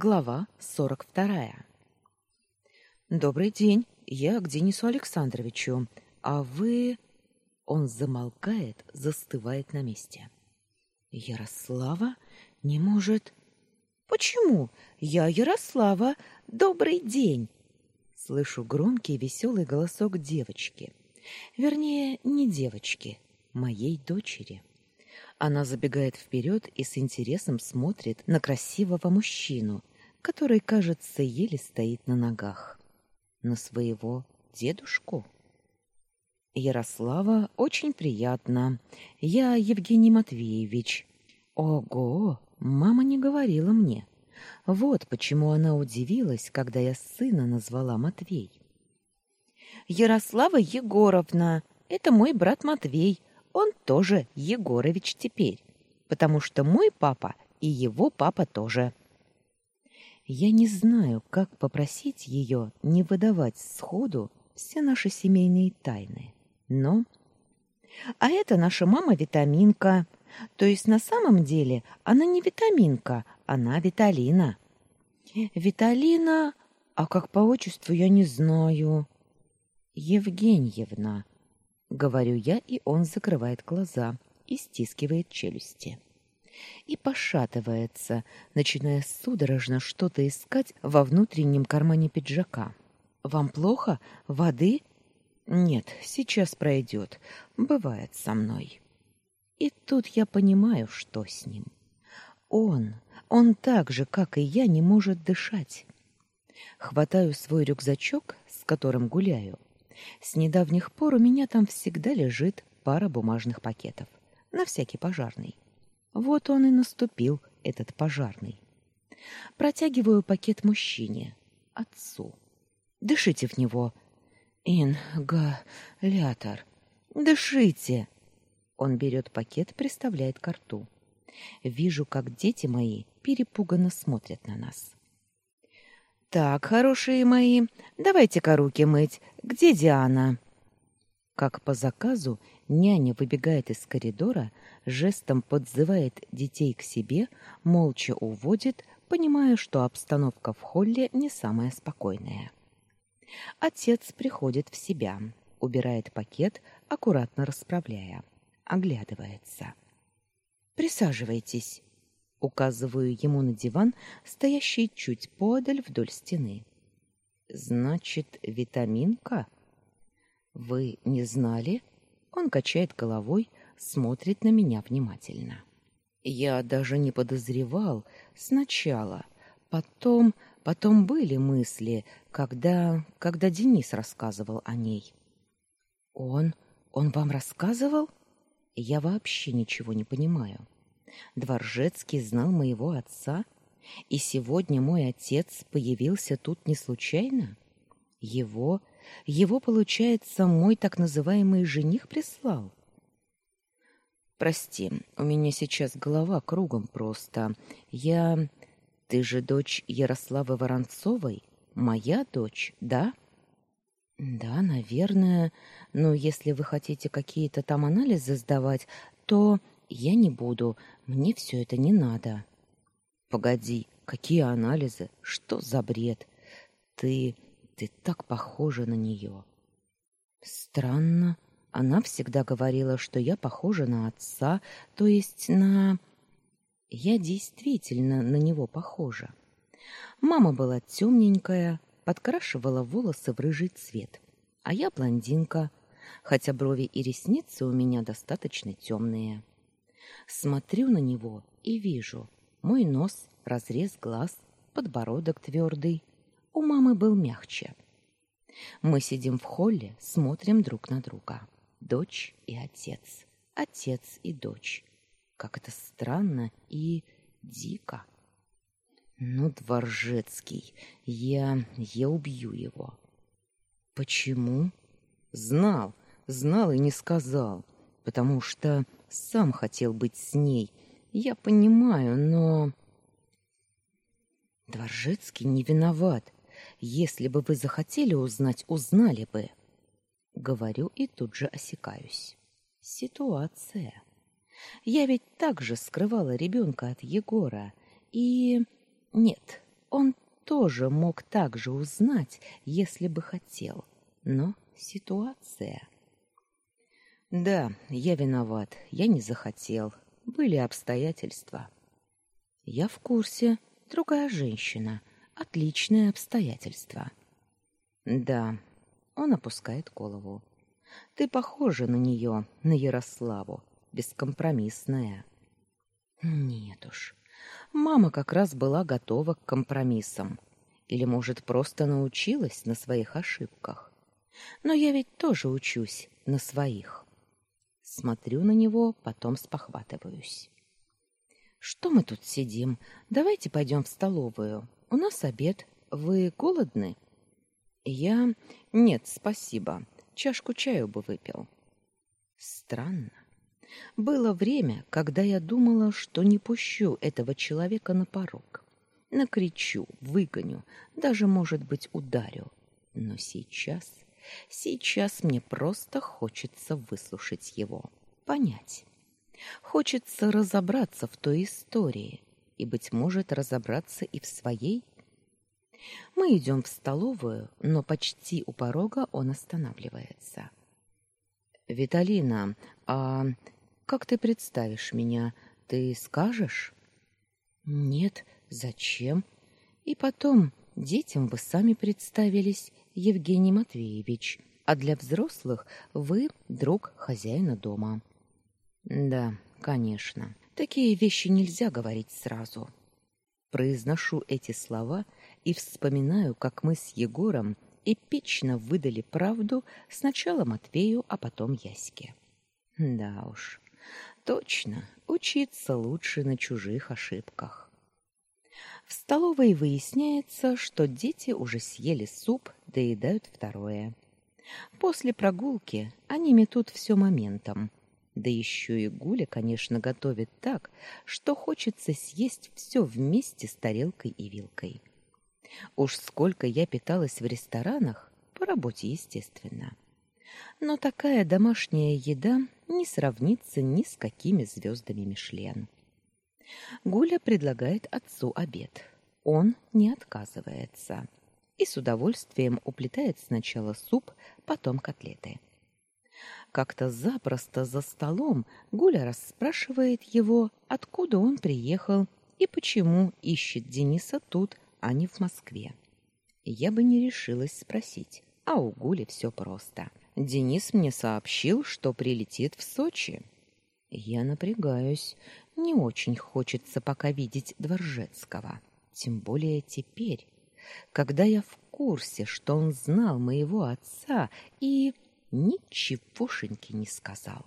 Глава 42. Добрый день. Я к Денису Александровичу. А вы Он замолкает, застывает на месте. Ярослава не может Почему? Я Ярослава. Добрый день. Слышу громкий веселый голосок девочки. Вернее, не девочки, моей дочери. Она забегает вперед и с интересом смотрит на красивого мужчину, который, кажется, еле стоит на ногах. На своего дедушку. Ярослава, очень приятно. Я Евгений Матвеевич. Ого, мама не говорила мне. Вот почему она удивилась, когда я сына назвала Матвей. Ярослава Егоровна, это мой брат Матвей. Он тоже Егорович теперь, потому что мой папа и его папа тоже. Я не знаю, как попросить ее не выдавать сходу все наши семейные тайны. Но а это наша мама Витаминка. То есть на самом деле она не Витаминка, она Виталина. Виталина, а как по отчеству я не знаю. Евгеньевна, говорю я, и он закрывает глаза и стискивает челюсти. И пошатывается, начиная судорожно что-то искать во внутреннем кармане пиджака. Вам плохо? Воды? Нет, сейчас пройдет. Бывает со мной. И тут я понимаю, что с ним. Он, он так же, как и я, не может дышать. Хватаю свой рюкзачок, с которым гуляю, с недавних пор у меня там всегда лежит пара бумажных пакетов. На всякий пожарный. Вот он и наступил, этот пожарный. Протягиваю пакет мужчине, отцу. Дышите в него. Ингалятор. Дышите. Он берет пакет, приставляет к рту. Вижу, как дети мои перепуганно смотрят на нас. Так, хорошие мои, давайте-ка руки мыть. Где Диана? Как по заказу, няня выбегает из коридора, жестом подзывает детей к себе, молча уводит, понимая, что обстановка в холле не самая спокойная. Отец приходит в себя, убирает пакет, аккуратно расправляя, оглядывается. Присаживайтесь. Указываю ему на диван, стоящий чуть подаль вдоль стены. Значит, витаминка? Вы не знали? Он качает головой, смотрит на меня внимательно. Я даже не подозревал сначала. Потом, потом были мысли, когда, когда Денис рассказывал о ней. Он, он вам рассказывал? Я вообще ничего не понимаю. Дворжецкий знал моего отца, и сегодня мой отец появился тут не случайно. Его, его, получается, мой так называемый жених прислал. Прости, у меня сейчас голова кругом просто. Я Ты же дочь Ярославы Воронцовой, моя дочь, да? Да, наверное. Но если вы хотите какие-то там анализы сдавать, то я не буду. Мне все это не надо. Погоди, какие анализы? Что за бред? Ты ты так похожа на нее. Странно. Она всегда говорила, что я похожа на отца, то есть на Я действительно на него похожа. Мама была темненькая, подкрашивала волосы в рыжий цвет, а я блондинка, хотя брови и ресницы у меня достаточно темные. Смотрю на него и вижу: мой нос, разрез глаз, подбородок твердый. У мамы был мягче. Мы сидим в холле, смотрим друг на друга. Дочь и отец, отец и дочь. Как это странно и дико. Ну, Дворжецкий, я я убью его. Почему? Знал, знал и не сказал, потому что сам хотел быть с ней. Я понимаю, но Дворжецкий не виноват. Если бы вы захотели узнать, узнали бы. Говорю и тут же осекаюсь. Ситуация. Я ведь также скрывала ребенка от Егора. И нет, Он тоже мог так же узнать, если бы хотел. Но ситуация... Да, я виноват. Я не захотел. Были обстоятельства. Я в курсе. Другая женщина. Отличные обстоятельства. Да. Он опускает голову. Ты похожа на нее, на Ярославу, бескомпромиссная. Нет уж. Мама как раз была готова к компромиссам. Или, может, просто научилась на своих ошибках. Но я ведь тоже учусь на своих. Смотрю на него, потом спохватываюсь. Что мы тут сидим? Давайте пойдем в столовую. У нас обед. Вы голодны? Я Нет, спасибо. Чашку чаю бы выпил. Странно. Было время, когда я думала, что не пущу этого человека на порог. Накричу, выгоню, даже, может быть, ударю. Но сейчас Сейчас мне просто хочется выслушать его, понять. Хочется разобраться в той истории и, быть может, разобраться и в своей. Мы идем в столовую, но почти у порога он останавливается. «Виталина, а как ты представишь меня? Ты скажешь?» «Нет, зачем? И потом, детям вы сами представились, Евгений Матвеевич, а для взрослых вы друг хозяина дома. Да, конечно. Такие вещи нельзя говорить сразу. Произношу эти слова и вспоминаю, как мы с Егором эпично выдали правду сначала Матвею, а потом Яське. Да уж. Точно, учиться лучше на чужих ошибках. В столовой выясняется, что дети уже съели суп, доедают второе. После прогулки они метут все моментом. Да еще и Гуля, конечно, готовит так, что хочется съесть все вместе с тарелкой и вилкой. Уж сколько я питалась в ресторанах, по работе, естественно. Но такая домашняя еда не сравнится ни с какими звездами Мишлен. Гуля предлагает отцу обед. Он не отказывается и с удовольствием уплетает сначала суп, потом котлеты. Как-то запросто за столом Гуля расспрашивает его, откуда он приехал и почему ищет Дениса тут, а не в Москве. Я бы не решилась спросить, а у Гули все просто. Денис мне сообщил, что прилетит в Сочи. Я напрягаюсь. Не очень хочется пока видеть Дворжецкого, тем более теперь, когда я в курсе, что он знал моего отца и ничегошеньки не сказал.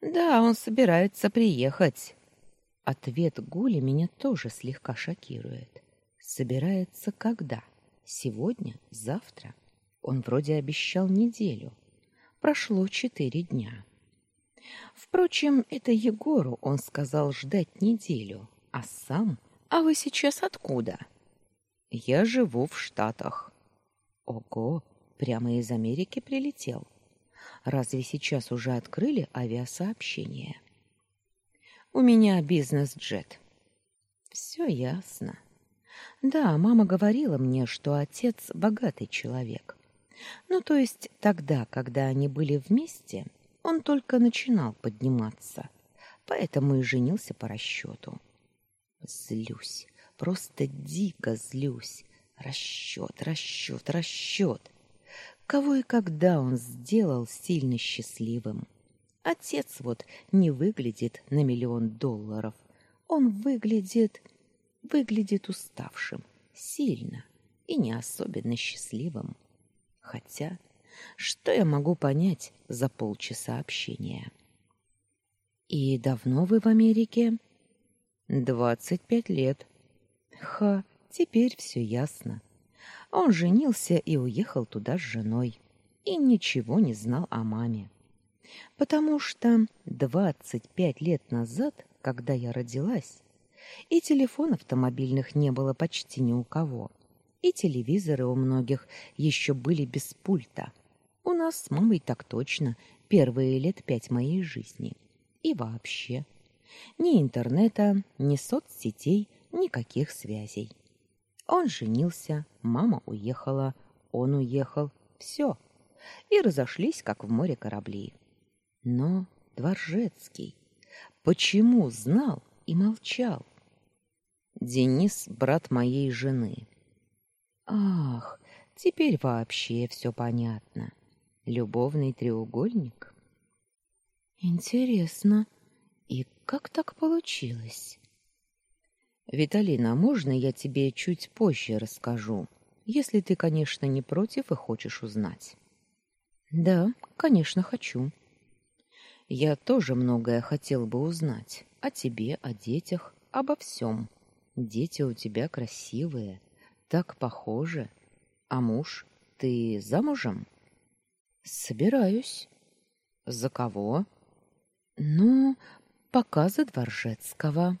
Да, он собирается приехать. Ответ Гули меня тоже слегка шокирует. Собирается когда? Сегодня, завтра? Он вроде обещал неделю. Прошло четыре дня. Впрочем, это Егору он сказал ждать неделю, а сам... А вы сейчас откуда? Я живу в Штатах. Ого, прямо из Америки прилетел. Разве сейчас уже открыли авиасообщение? У меня бизнес-джет. Все ясно. Да, мама говорила мне, что отец богатый человек. Ну, то есть тогда, когда они были вместе, он только начинал подниматься, поэтому и женился по расчету. Злюсь, просто дико злюсь. Расчет, расчет, расчет. Кого и когда он сделал сильно счастливым? Отец вот не выглядит на миллион долларов. Он выглядит... выглядит уставшим, сильно и не особенно счастливым. Хотя что я могу понять за полчаса общения? И давно вы в Америке? Двадцать пять лет. Ха, теперь все ясно. Он женился и уехал туда с женой. И ничего не знал о маме. Потому что двадцать пять лет назад, когда я родилась, и телефонов автомобильных не было почти ни у кого, и телевизоры у многих еще были без пульта, у нас с мамой так точно первые лет пять моей жизни. И вообще. Ни интернета, ни соцсетей, никаких связей. Он женился, мама уехала, он уехал, все. И разошлись, как в море корабли. Но Дворжецкий почему знал и молчал? Денис — брат моей жены. Ах, теперь вообще все понятно. Любовный треугольник? Интересно, и как так получилось? Виталина, можно я тебе чуть позже расскажу, если ты, конечно, не против и хочешь узнать? Да, конечно, хочу. Я тоже многое хотел бы узнать о тебе, о детях, обо всем. Дети у тебя красивые, так похожи. А муж, ты замужем? Собираюсь. За кого? Ну, пока за Дворжецкого.